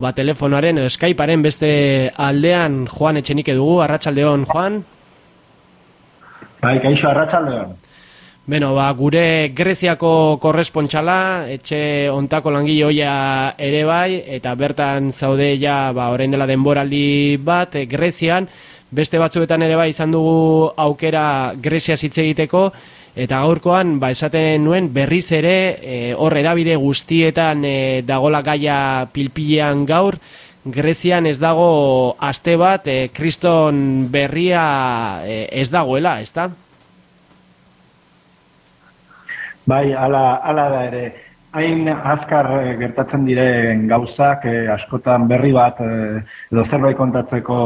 Ba, telefonoaren edo Skypearen beste aldean Juan Etxenike dugu, Arratsaldeon Juan. Bai, kaixo Arratsaldeon. Beno, ba, gure Greziako korrespontxala, etxe ontako langile hoia ere bai, eta bertan zaude ja, ba, orain dela denboraldi bat, Grezian, beste batzuetan ere bai izan dugu aukera Grezia hitz egiteko, Eta gaurkoan, ba, esaten nuen, berriz ere, e, hor edabide guztietan e, dagola gaia pilpilean gaur, Grezian ez dago aste bat, e, kriston berria e, ez dagoela, ez da? Bai, ala, ala da ere, hain azkar e, gertatzen diren gauzak, e, askotan berri bat, e, edo zerbait kontatzeko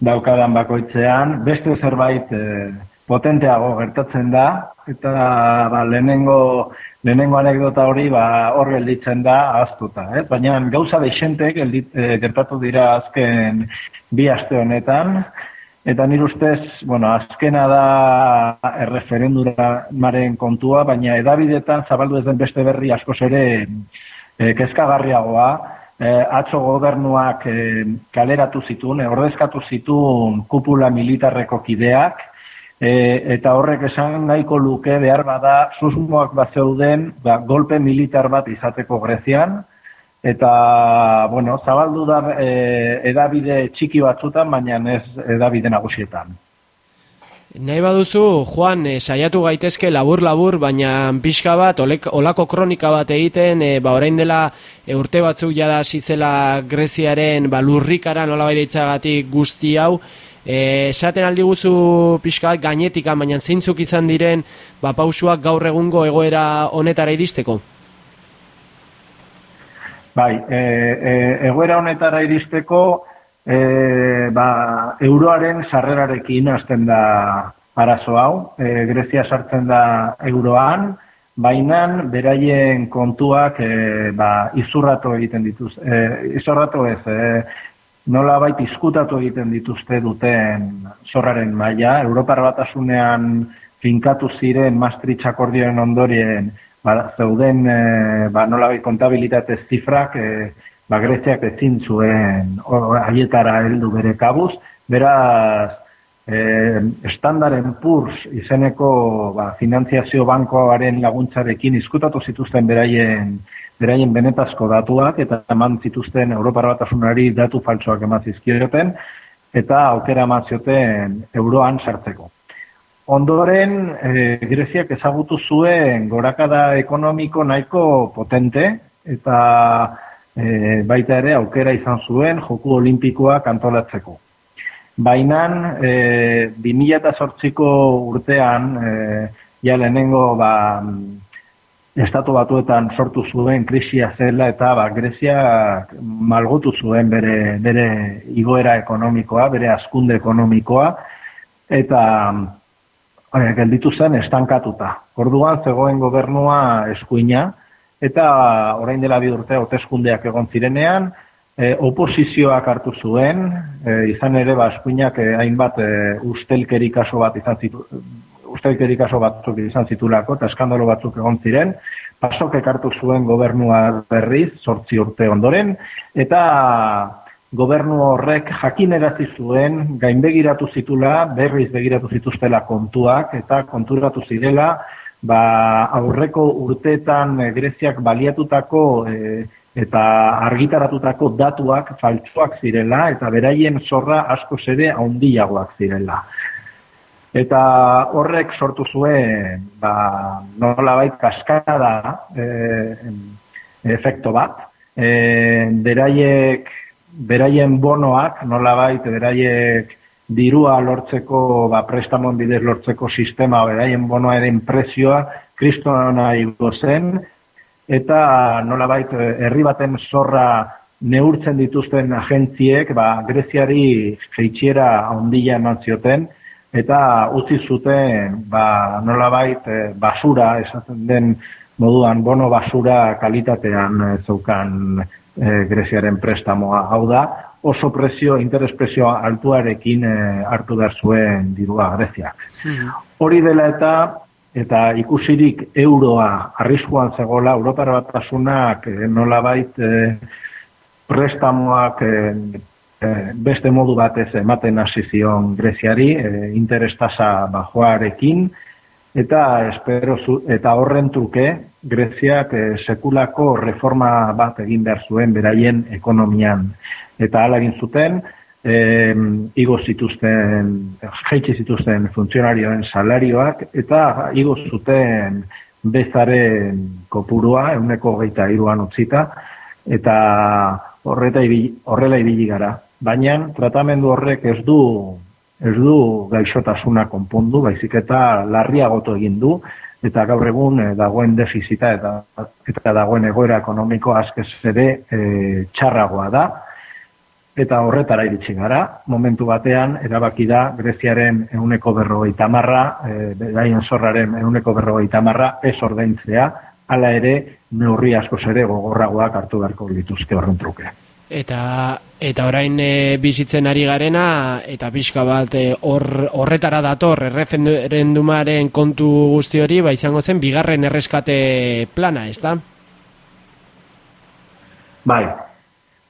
daukadan bakoitzean, beste zerbait... E, potenteago gertatzen da eta ba, lehenengo lehenengo anekdota hori ba hor gelditzen da ahaztuta, eh? Baina gauza deixentek e, gertatu dira azken bi aste honetan eta nire ustez, bueno, azkena da erreferendumaren kontua, baina edabidetan zabaldu ez den beste berri askoz ere e, kezkagarriagoa, e, atzo gobernuak e, kaleratu zituen, ordezkatu zituen kupula militarreko kideak, E, eta horrek esan nahiko luke behar bada susmoak bat zeuden ba, golpe militar bat izateko Grezian. Eta bueno, zabaldu da e, edabide txiki batzutan baina ez edabide nagusietan. Nahi baduzu, Juan, e, saiatu gaitezke labur-labur, baina pixka bat, olek, olako kronika bat egiten, e, ba, orain dela e, urte batzuk jada zizela Greziaren ba, lurrikaran olabait ditzagatik guzti hau, esaten aldi guzu pixka gainetik, baina zeintzuk izan diren ba, pausuak gaur egungo egoera honetara iristeko? Bai, e, e, egoera honetara iristeko e, ba, euroaren sarrerarekin hasten da arazo hau. E, Grezia sartzen da euroan, bainan beraien kontuak e, ba, izurratu egiten dituz. E, izurratu ez, e, nola bai pizkutatu egiten dituzte duten zorraren maila. Europar batasunean finkatu ziren Maastricht akordioen ondorien ba, zeuden e, ba, nola bai kontabilitate zifrak e, ba, Greziak ezin zuen haietara heldu bere kabuz. Beraz, e, estandaren purs izeneko ba, finanziazio bankoaren laguntzarekin izkutatu zituzten beraien beraien benetazko datuak eta eman zituzten Europar batasunari datu faltsoak eman zizkioten eta aukera eman zioten euroan sartzeko. Ondoren, e, Greziak ezagutu zuen gorakada ekonomiko nahiko potente eta e, baita ere aukera izan zuen joku olimpikoa kantolatzeko. Baina, e, 2008ko urtean, e, ja lehenengo ba, estatu batuetan sortu zuen krisia zela eta ba, Grezia malgotu zuen bere, bere igoera ekonomikoa, bere askunde ekonomikoa, eta e, gelditu zen estankatuta. Orduan zegoen gobernua eskuina, eta orain dela bi urte hauteskundeak egon zirenean, e, oposizioak hartu zuen, e, izan ere ba, eskuinak hainbat ustelkeri kaso bat izan zitu, ustelkeri kaso batzuk izan zitulako, eta eskandalo batzuk egon ziren, pasok ekartu zuen gobernua berriz, sortzi urte ondoren, eta gobernu horrek jakinerazi zuen, gainbegiratu zitula, berriz begiratu zituztela kontuak, eta konturatu zirela, ba, aurreko urteetan Greziak baliatutako e, eta argitaratutako datuak faltsuak zirela, eta beraien zorra asko zede haundiagoak zirela. Eta horrek sortu zuen, ba, nola bait, kaskada e, efekto bat. E, beraiek, beraien bonoak, nola bait, beraiek dirua lortzeko, ba, prestamon bidez lortzeko sistema, beraien bonoa eren prezioa, kristona zen, eta nola bait, herri baten zorra neurtzen dituzten agentziek, ba, Greziari jeitxiera ondila eman zioten, eta utzi zuten ba, nolabait e, basura esaten den moduan bono basura kalitatean e, zeukan e, Greziaren prestamoa. Hau da, oso presio, interes presio altuarekin e, hartu behar zuen dirua Greziak. Hori dela eta eta ikusirik euroa arriskuan zegola, Europar batasunak e, nolabait e, prestamoak beste modu batez ematen hasi zion Greziari, e, interestasa bajoarekin, eta espero eta horren truke Greziak sekulako reforma bat egin behar zuen beraien ekonomian. Eta hala egin zuten, e, igo zituzten, jaitsi zituzten funtzionarioen salarioak, eta igo zuten bezaren kopurua, euneko geita iruan utzita, eta horreta horrela ibili gara. Baina tratamendu horrek ez du ez du gaixotasuna konpondu, baizik eta larriagoto egin du, eta gaur egun eh, dagoen defizita eta, eta dagoen egoera ekonomiko askez ere e, txarragoa da, eta horretara iritsi gara, momentu batean, erabaki da, Greziaren euneko berrogeita marra, e, beraien zorraren euneko berrogeita marra, ez ordaintzea, hala ere, neurri asko ere gogorragoak hartu beharko dituzke horren truke. Eta, eta orain e, bizitzen ari garena, eta pixka bat e, horretara dator, erreferendumaren kontu guzti hori, ba izango zen, bigarren erreskate plana, ez da? Bai,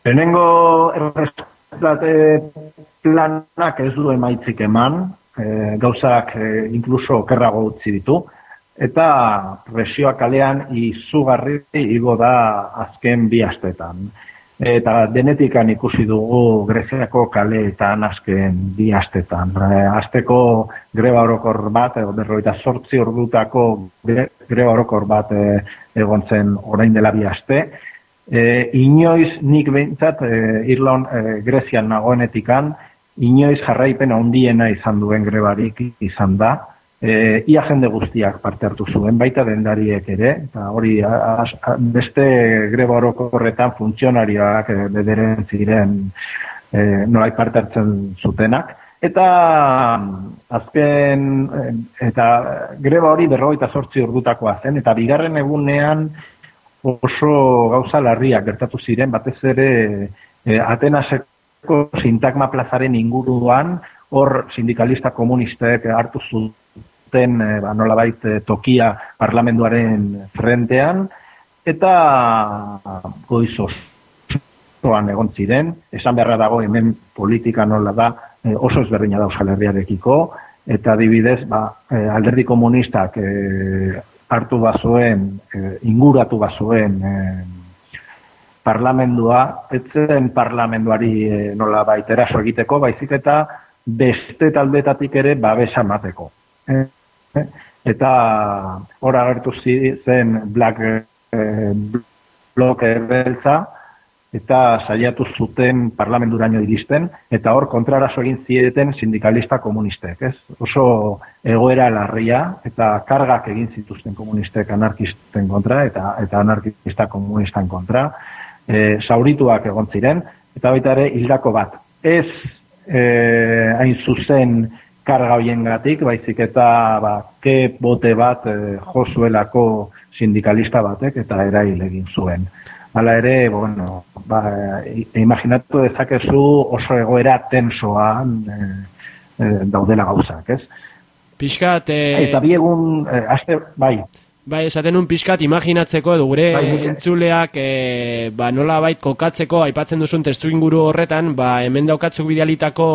Benengo errezklate planak ez du emaitzik eman, e, gauzak e, inkluso okerrago utzi ditu, eta presioak kalean izugarri igo da azken bi astetan. Eta denetikan ikusi dugu Greziako kaleetan azken bi astetan. Azteko greba orokor bat, edo berroita sortzi ordutako greba orokor bat e, egon zen orain dela bi aste, E, inoiz nik behintzat e, Irlon e, Grezian nagoenetikan, inoiz jarraipen handiena izan duen grebarik izan da. E, ia jende guztiak parte hartu zuen, baita dendariek ere, eta hori beste greba horretan funtzionarioak e, bederen ziren e, nolai parte hartzen zutenak. Eta azken, eta greba hori berroita sortzi urdutakoa zen, eta bigarren egunean oso gauza larriak gertatu ziren, batez ere e, Atenaseko sintagma plazaren inguruan, hor sindikalista komunistek hartu zuten e, ba, nolabait e, tokia parlamentuaren frentean, eta goizos zoan egon ziren, esan beharra dago hemen politika nola da e, oso ezberdina da Euskal Herriarekiko, eta adibidez, ba, alderdi komunistak e, hartu bazuen, e, inguratu bazuen e, parlamendua, etzen parlamenduari e, nola baitera egiteko, baizik eta beste taldetatik ere babesa mateko. E, eta hor agertu zen Black e, Block beltza, eta saiatu zuten parlamenturaino iristen, eta hor kontrarazo egin zieten sindikalista komunistek, ez? Oso egoera larria, eta kargak egin zituzten komunistek anarkisten kontra, eta eta anarkista komunistan kontra, e, saurituak egon ziren, eta baita ere hildako bat. Ez e, hain zuzen karga hoien gatik, baizik eta ba, ke bote bat e, josuelako sindikalista batek, eta erail egin zuen. Hala ere, bueno, ba, imaginatu dezakezu oso egoera tensoan e, e, daudela gauzak, ez? Piskat... E... Eta biegun, e, aste, bai. Bai, esaten un pixkat imaginatzeko edo gure bai, entzuleak e, ba, nola bait kokatzeko aipatzen duzun testu inguru horretan, ba, hemen daukatzuk bidealitako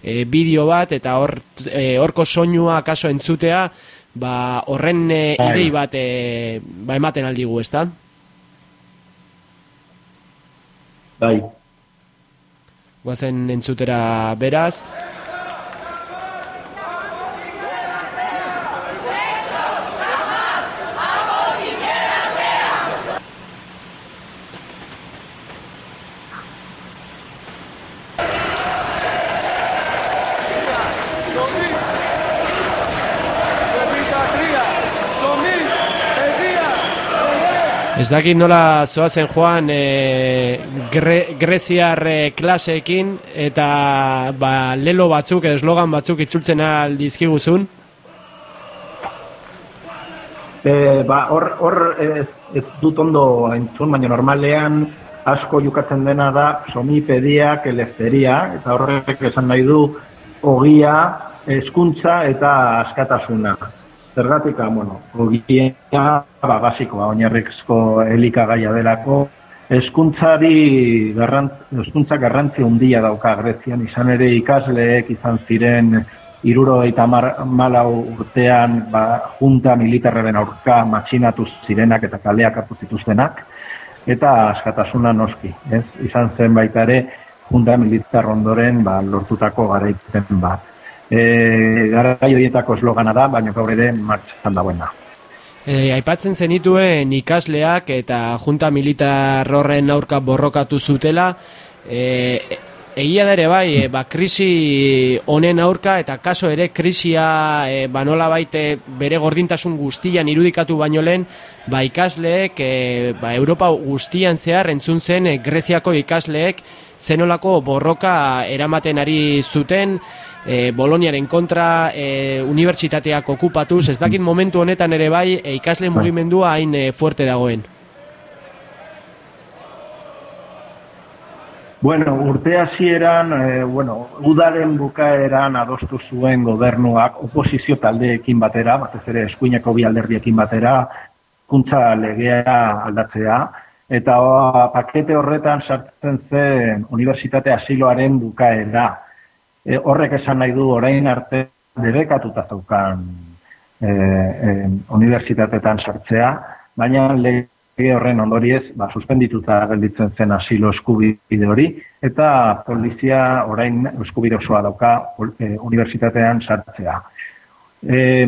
e, bideo bat eta hor, e, horko soinua kaso entzutea, ba, horren e, idei bat e, ba, ematen aldigu, ez da? Bai. Guazen entzutera beraz. Ez dakit nola zoazen joan e, gre, greziar e, klaseekin eta ba, lelo batzuk eslogan batzuk itzultzen aldizkiguzun? E, ba, hor, hor ez, ez dut ondo entzun, baina normalean asko jukatzen dena da somipediak elefteria, eta horrek esan nahi du ogia, eskuntza eta askatasuna. Zergatik, ah, bueno, ogia, ba, basikoa, oinarrizko elikagaia delako, Eskuntzari eskuntza garrantzi handia dauka Grezian, izan ere ikasleek izan ziren iruro eta malau urtean ba, junta militarraren aurka matxinatu zirenak eta kaleak hartu zituztenak, eta askatasuna noski. Ez? Izan zen baita ere junta militar ondoren ba, lortutako garaitzen bat. E, garai horietako eslogana da, baina gaur ere martxan dagoena. E, aipatzen zenituen ikasleak eta junta militar horren aurka borrokatu zutela, e, egia da ere bai, e, ba, krisi honen aurka eta kaso ere krisia e, ba, nola baite bere gordintasun guztian irudikatu baino lehen, ba, ikasleek, e, ba, Europa guztian zehar entzun zen e, Greziako ikasleek zenolako borroka eramaten ari zuten, e, Boloniaren kontra e, unibertsitateak okupatuz, ez dakit momentu honetan ere bai e, ikasle bai. mugimendua hain e, fuerte dagoen. Bueno, urte hasieran, e, bueno, udaren bukaeran adostu zuen gobernuak oposizio taldeekin batera, batez ere eskuineko bi alderdiekin batera, kuntza legea aldatzea, eta o, pakete horretan sartzen zen unibertsitate asiloaren bukaera, e, horrek esan nahi du orain arte debekatuta zaukan e, e, unibertsitatetan sartzea, baina lege horren ondoriez, ba, suspendituta gelditzen zen asilo eskubide hori, eta polizia orain eskubide osoa dauka e, unibertsitatean sartzea. E,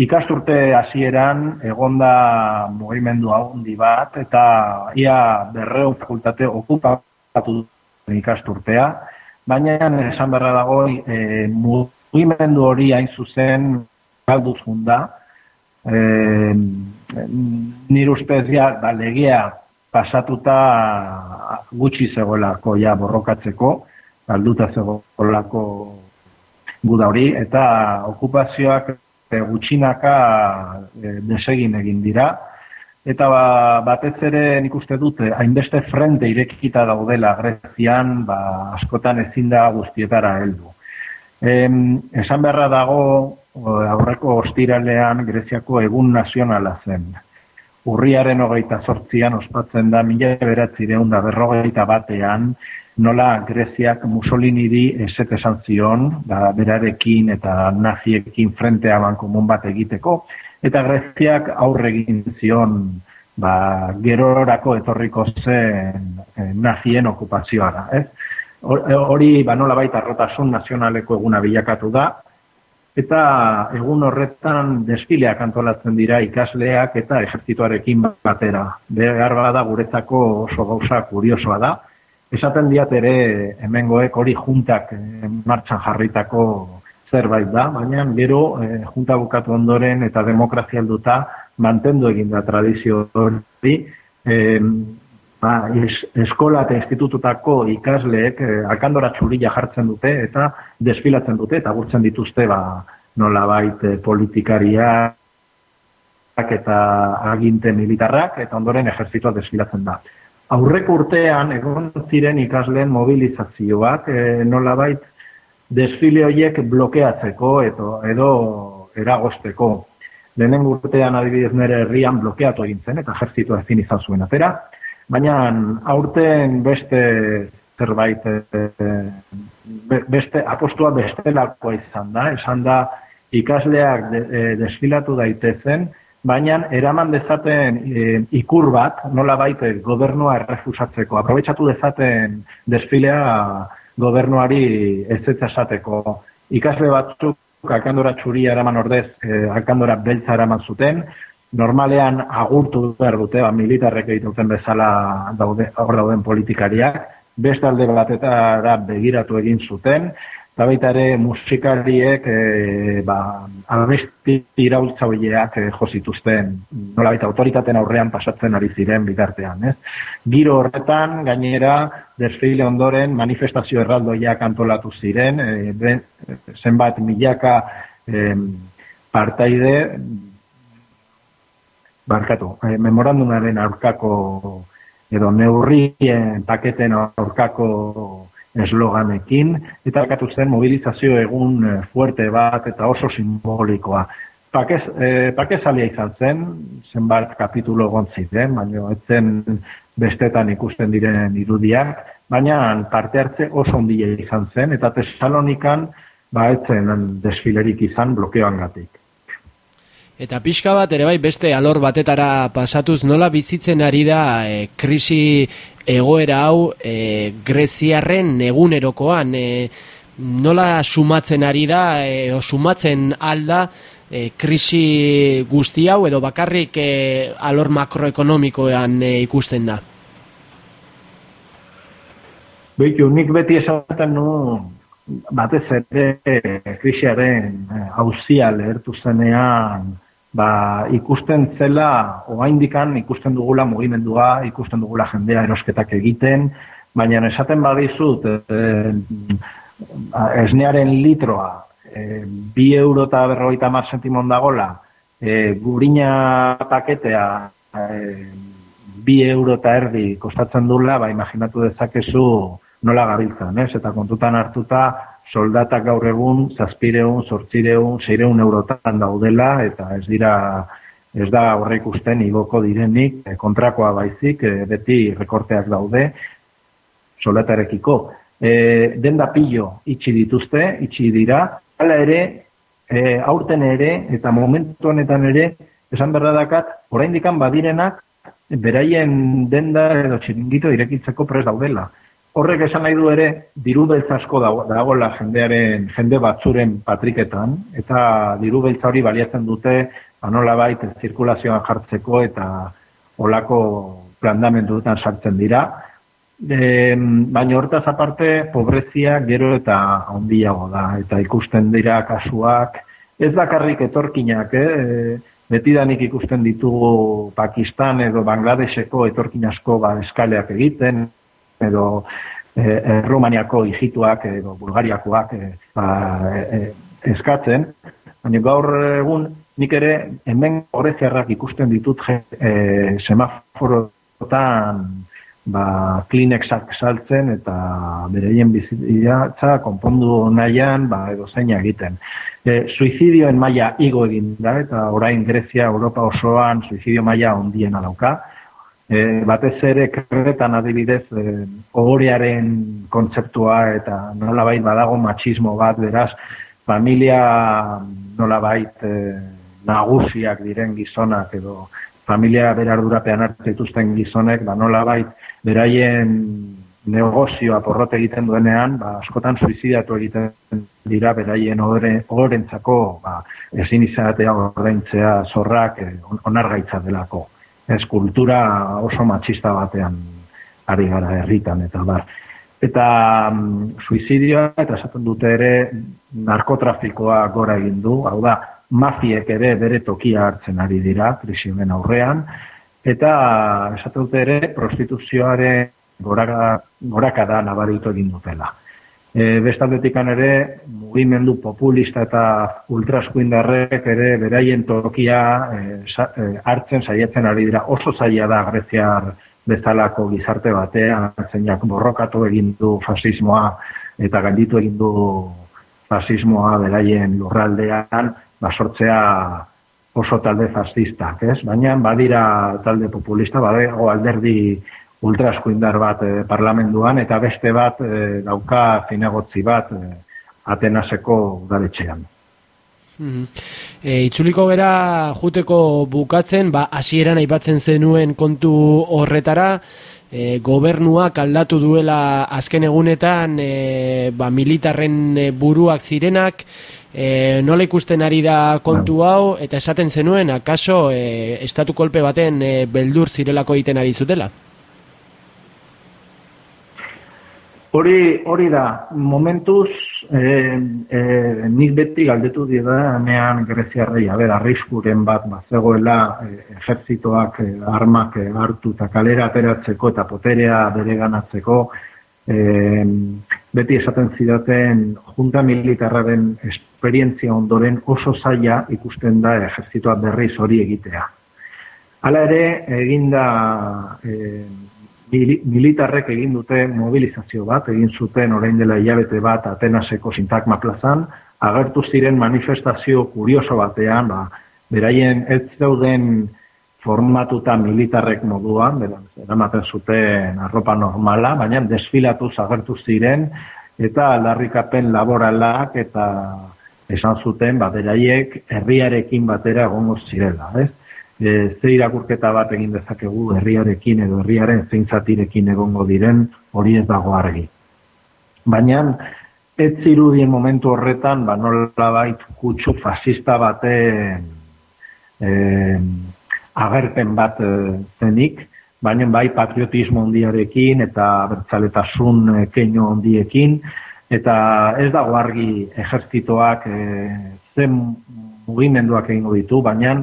ikasturte hasieran egonda mugimendu handi bat, eta ia berreun fakultate okupatu ikasturtea, baina esan berra dago e, mugimendu hori hain zuzen galduz da. E, nire ustez ja ba, legea pasatuta gutxi zegoelako ja borrokatzeko galduta zegoelako guda hori eta okupazioak e, gutxinaka e, desegin egin dira Eta ba, batez ere nik uste dute, hainbeste frente irekita daudela Grezian, ba, askotan ezin da guztietara heldu. Em, esan beharra dago, aurreko ostiralean Greziako egun nazionala zen. Urriaren hogeita sortzian ospatzen da, mila beratzireun da berrogeita batean, nola Greziak Mussolini di eset esan zion, da, berarekin eta naziekin frente aban komun bat egiteko, eta Greziak aurre egin zion ba, gerorako etorriko zen eh, nazien okupazioa ez? Hori ba nola baita rotasun nazionaleko eguna bilakatu da, eta egun horretan desfileak antolatzen dira ikasleak eta ejertzituarekin batera. Behar bada guretzako oso gauza kuriosoa da. Esaten diat ere hemengoek hori juntak eh, martxan jarritako zerbait da, baina gero e, junta bukatu ondoren eta demokrazia alduta mantendu egin da tradizio hori, e, ba, eskola eta institututako ikasleek e, akandora txurila jartzen dute eta desfilatzen dute eta gurtzen dituzte ba, nola baita e, politikariak eta aginte militarrak eta ondoren ejertzitoa desfilatzen da. Aurreko urtean egon ziren ikasleen mobilizazioak e, nola baita desfile horiek blokeatzeko edo, edo eragosteko. Lehenen urtean adibidez nire herrian blokeatu egin zen eta jertzitu ezin izan zuen atera, baina aurten beste zerbait eh, beste apostua bestelakoa izan da, esan da ikasleak eh, desfilatu daitezen, baina eraman dezaten e, ikur bat, nola baite gobernua errefusatzeko, aprobetsatu dezaten desfilea gobernuari ez esateko. Ikasle batzuk akandora txuria eraman ordez, eh, akandora beltza eraman zuten, normalean agurtu behar dute, ba, militarrek egiten bezala daude, hor dauden politikariak, beste alde batetara begiratu egin zuten, eta baita ere musikariek e, ba, albesti iraultza horiek e, josituzten nola baita autoritaten aurrean pasatzen ari ziren bitartean. Ez? Giro horretan, gainera, desfile ondoren manifestazio erraldoiak antolatu ziren, e, zenbat milaka e, partaide barkatu, e, memorandumaren aurkako edo neurrien paketen aurkako esloganekin, eta akatu zen mobilizazio egun eh, fuerte bat eta oso simbolikoa. Pakez, e, izan zen, zenbat kapitulo egon ziten, baina etzen bestetan ikusten diren irudiak, baina parte hartze oso ondile izan zen, eta Tesalonikan ba etzen desfilerik izan blokeoan gatik. Eta pixka bat ere bai beste alor batetara pasatuz nola bizitzen ari da e, krisi egoera hau e, Greziarren egunerokoan e, nola sumatzen ari da e, o sumatzen alda e, krisi guzti hau edo bakarrik e, alor makroekonomikoan e, ikusten da? Beitu, nik beti esaten nu batez ere krisiaren hauzia lehertu zenean ba, ikusten zela, oa indikan ikusten dugula mugimendua, ikusten dugula jendea erosketak egiten, baina esaten badizut, e, esnearen litroa, e, bi euro eta berroita mar sentimon dagola, e, gurina paketea, e, bi euro eta erdi kostatzen dula, ba, imaginatu dezakezu nola gabiltzen, ez? Eta kontutan hartuta, soldatak gaur egun zazpireun, sortzireun, seireun eurotan daudela, eta ez dira, ez da horre ikusten igoko direnik, eh, kontrakoa baizik, eh, beti rekorteak daude, soldatarekiko. E, denda pillo itxi dituzte, itxi dira, hala ere, e, aurten ere, eta momentu honetan ere, esan berradakat, oraindikan badirenak, beraien denda edo txiringito irekitzeko pres daudela. Horrek esan nahi du ere, diru asko dagoela jendearen, jende batzuren patriketan, eta diru hori baliatzen dute, anola baita, zirkulazioan jartzeko eta olako plandamentuetan sartzen dira. E, baina hortaz aparte, pobrezia gero eta ondiago da, eta ikusten dira kasuak, ez bakarrik etorkinak, eh? betidanik ikusten ditugu Pakistan edo Bangladeseko etorkin asko ba, eskaleak egiten, edo e, e, Romaniako hijituak edo Bulgariakoak e, ba, e, e, eskatzen, baina gaur egun nik ere hemen horreziarrak ikusten ditut e, semaforotan ba, klinexak saltzen eta bereien bizitza konpondu nahian ba, edo zein egiten. E, suizidioen maila igo egin da, eta orain Grezia, Europa osoan suizidio maila ondien alauka, e, batez ere kretan adibidez e, ogorearen kontzeptua eta nolabait badago machismo bat beraz familia nolabait e, nagusiak diren gizonak edo familia berardurapean hartzen dituzten gizonek ba nolabait beraien negozioa porrote egiten duenean, ba, askotan suizidatu egiten dira beraien ogorentzako ba, ezin izatea ordaintzea zorrak eh, onargaitza delako eskultura oso matxista batean ari gara herritan eta bar. Eta um, suizidioa eta esaten dute ere narkotrafikoa gora egin du, hau da, mafiek ere bere tokia hartzen ari dira krisioen aurrean, eta esaten dute ere prostituzioare goraka, goraka da nabaritu egin dutela. E, bestaldetikan ere, mugimendu populista eta ultraskuindarrek ere beraien tokia e, e, hartzen saiatzen ari dira. Oso zaila da greziar bezalako gizarte batean, zeinak borrokatu egin du fasismoa eta ganditu egin du fasismoa beraien lurraldean, basortzea oso talde fascistak, ez? Baina badira talde populista, badago alderdi ultrasko indar bat e, parlamentuan eta beste bat e, dauka zinegotzi bat e, Atenaseko udaletxean. Mm itzuliko gera juteko bukatzen, ba, hasieran aipatzen zenuen kontu horretara, e, gobernuak aldatu duela azken egunetan e, ba, militarren buruak zirenak, e, nola ikusten ari da kontu bai. hau, eta esaten zenuen, akaso, e, estatu kolpe baten e, beldur zirelako egiten ari zutela? Hori, hori da, momentuz, eh, eh, nik beti galdetu dira, nean greziarrei, haber, arriskuren bat, bazegoela, eh, ejertzitoak, eh, armak eh, hartu eta kalera ateratzeko eta poterea bere ganatzeko, eh, beti esaten zidaten, junta militarraren esperientzia ondoren oso zaila ikusten da ejertzitoa berriz hori egitea. Hala ere, eginda... Eh, militarrek egin dute mobilizazio bat, egin zuten orain dela hilabete bat Atenaseko sintagma plazan, agertu ziren manifestazio kurioso batean, ba, beraien ez dauden formatuta militarrek moduan, eramaten zuten arropa normala, baina desfilatu zagertu ziren, eta aldarrikapen laboralak eta esan zuten, ba, beraiek herriarekin batera egongo zirela, ez? E, ze irakurketa bat egin dezakegu herriarekin edo herriaren zeintzatirekin egongo diren hori ez dago argi. Baina, ez zirudien momentu horretan, ba, nola bait kutsu fascista baten eh, agerpen bat eh, zenik, baina bai patriotismo ondiarekin eta bertzaletasun e, keino ondiekin, eta ez dago argi ejertzitoak e, zen mugimenduak egingo ditu, baina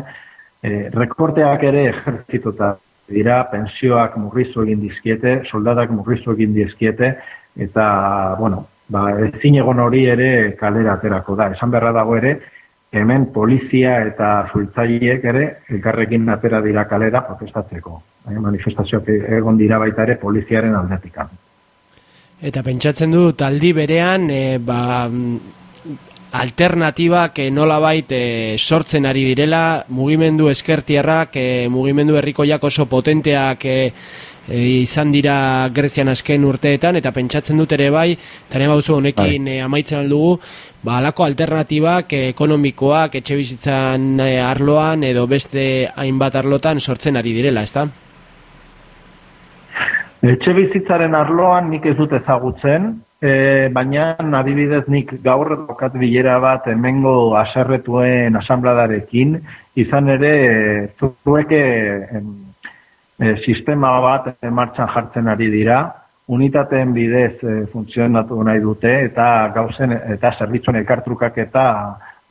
e, rekorteak ere ejertzitota dira, pensioak murrizu egin dizkiete, soldatak murrizu egin dizkiete, eta, bueno, ba, ezin egon hori ere kalera aterako da. Esan beharra dago ere, hemen polizia eta zultzaileek ere elkarrekin atera dira kalera protestatzeko. Bai, manifestazioak egon dira baita ere poliziaren aldetikan. Eta pentsatzen du taldi berean e, ba, alternatibak e, nola bait e, sortzen ari direla, mugimendu eskertierrak, e, mugimendu herrikoiak oso potenteak e, e, izan dira Grezian asken urteetan eta pentsatzen dut ere bai, tare bauzu honekin e, amaitzen aldugu, ba alako alternatibak e, ekonomikoak etxe bizitzan e, arloan edo beste hainbat arlotan sortzen ari direla, ezta? Etxe bizitzaren arloan nik ez dut ezagutzen, e, baina adibidez nik gaur dokat bilera bat hemengo aserretuen asambladarekin, izan ere zueke e, sistema bat martxan jartzen ari dira, unitateen bidez e, funtzionatu nahi dute eta gauzen eta zerbitzuen ekartrukak eta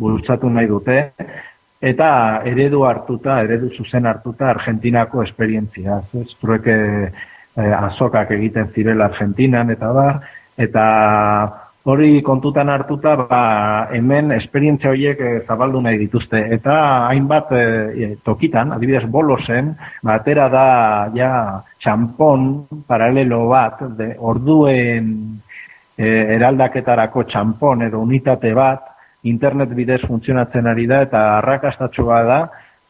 bultzatu nahi dute. Eta eredu hartuta, eredu zuzen hartuta Argentinako esperientzia. Ez? Trueke e, azokak egiten zirela Argentinan eta bar, eta hori kontutan hartuta ba, hemen esperientzia horiek e, zabaldu nahi dituzte. Eta hainbat e, tokitan, adibidez bolosen, batera da ja txampon paralelo bat de orduen e, eraldaketarako txampon edo unitate bat internet bidez funtzionatzen ari da eta arrakastatxua da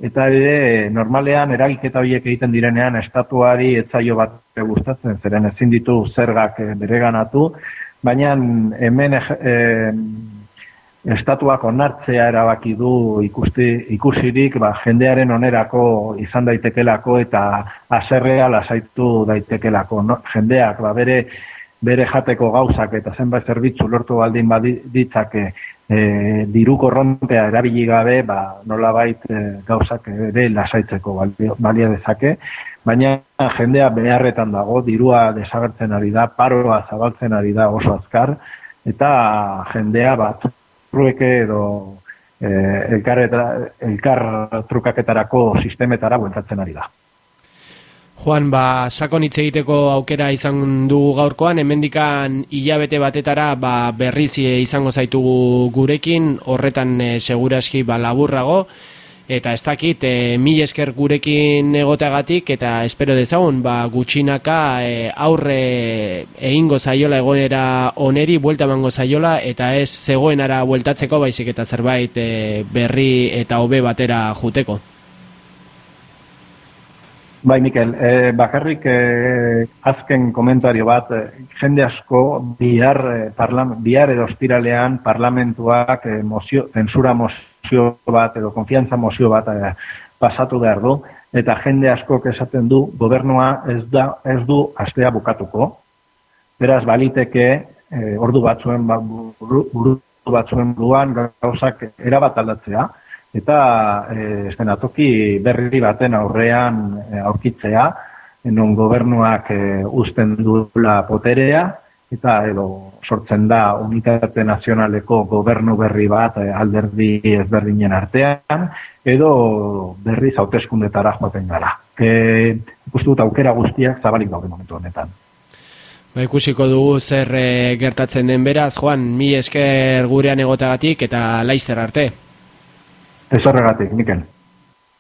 eta ere normalean eragiketa horiek egiten direnean estatuari etzaio bat gustatzen zeren ezin ditu zergak bereganatu baina hemen e, estatuak onartzea erabaki du ikusti, ikusirik ba, jendearen onerako izan daitekelako eta aserrea lasaitu daitekelako. No? Jendeak ba, bere, bere jateko gauzak eta zenbait zerbitzu lortu baldin baditzake e, diru korrontea erabili gabe ba, nola bait e, gauzak ere lasaitzeko balia dezake baina jendea beharretan dago, dirua desagertzen ari da, paroa zabaltzen ari da oso azkar, eta jendea bat trueke edo e, elkar, elkar trukaketarako sistemetara bueltatzen ari da. Juan, ba, sakon hitz egiteko aukera izan du gaurkoan, hemendikan hilabete batetara ba, berriz izango zaitugu gurekin, horretan e, seguraski ba, laburrago, eta ez dakit e, mil esker gurekin egoteagatik eta espero dezagun ba, gutxinaka e, aurre egingo zaiola egonera oneri buelta emango zaiola eta ez zegoenara bueltatzeko baizik eta zerbait e, berri eta hobe batera juteko Bai, Mikel, e, bakarrik e, azken komentario bat, jende asko bihar, e, bihar edo ostiralean parlamentuak e, mozio, zensura mozio bat edo konfiantza mozio bat eh, pasatu behar du, eta jende askok esaten du, gobernua ez, da, ez du astea bukatuko. Beraz, baliteke, eh, ordu batzuen, ba, buru, batzuen buruan gauzak erabat aldatzea, eta eh, estenatoki berri baten aurrean eh, aurkitzea, non gobernuak eh, usten duela poterea, eta edo sortzen da unitate nazionaleko gobernu berri bat alderdi ezberdinen artean, edo berri zauteskundetara joaten gara. E, ikustu aukera guztiak zabalik daude momentu honetan. Ba, ikusiko dugu zer e, gertatzen den beraz, Juan, mi esker gurean egotagatik eta laizter arte. Ez horregatik, Mikel.